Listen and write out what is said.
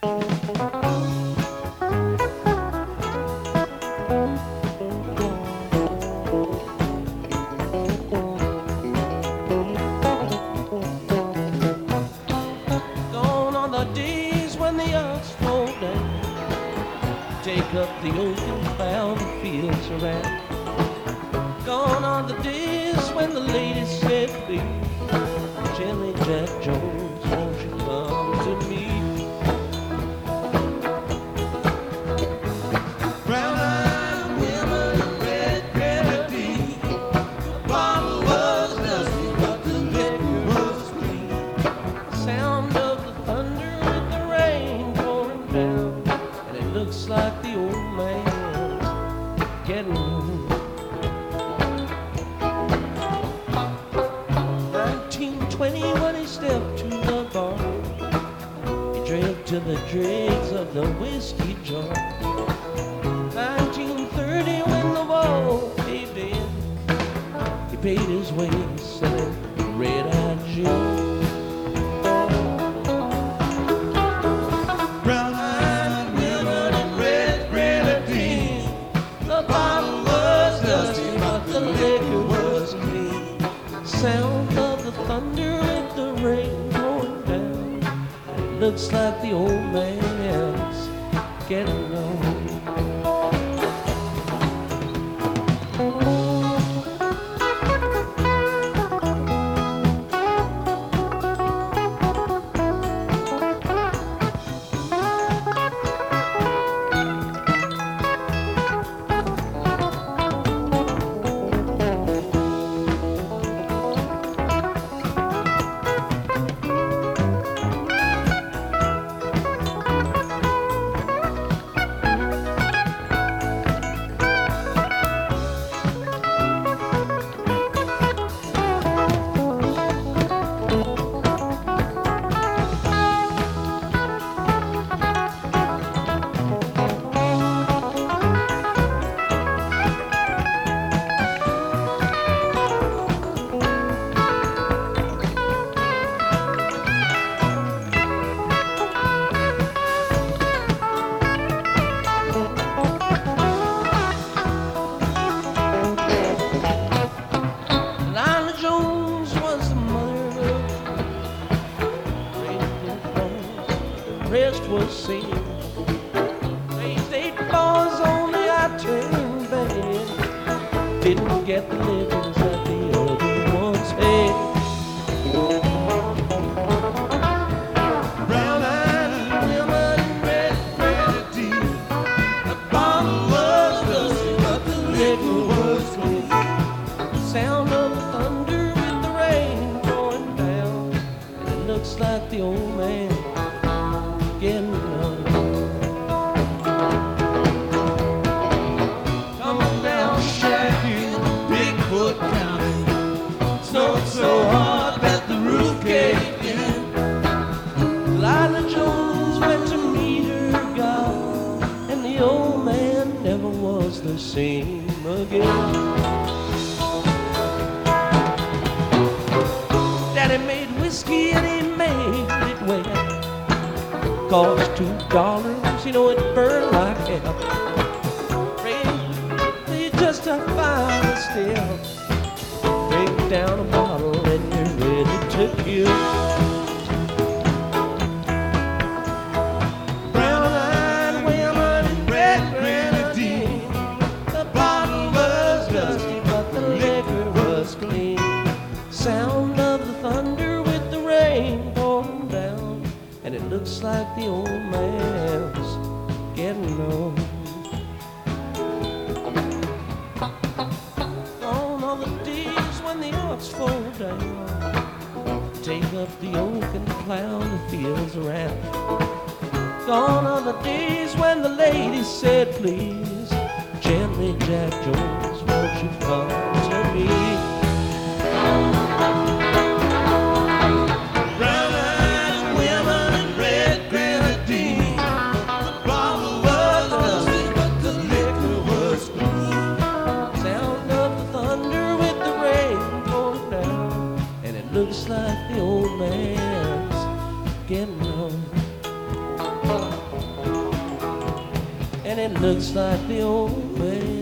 Gone are the days when the odds fall down. Take up the open plow the fields around. Gone are the days when the ladies said, Jimmy Jack Jones, to the dregs of the whiskey jar. 1930 when the wall caved in, he paid his way selling red-eyed gin. And. Sound of the thunder with the rain looks like the old man's getting old. The was sin. Raised on the I-10 bed. Didn't get the livings that the other ones had. Brown-eyed women and red same again. Daddy made whiskey and he made it well. Cost two dollars, you know it burned like hell. Ray, just a fine still. Drink down a bottle and you're ready to kill. Looks like the old man's getting old. Gone are the days when the odds fall down. Take up the oak and plow the fields around. Gone are the days when the lady said, please, gently, Jack Jones, won't you come to me? looks like the old man's getting old. And it looks like the old man.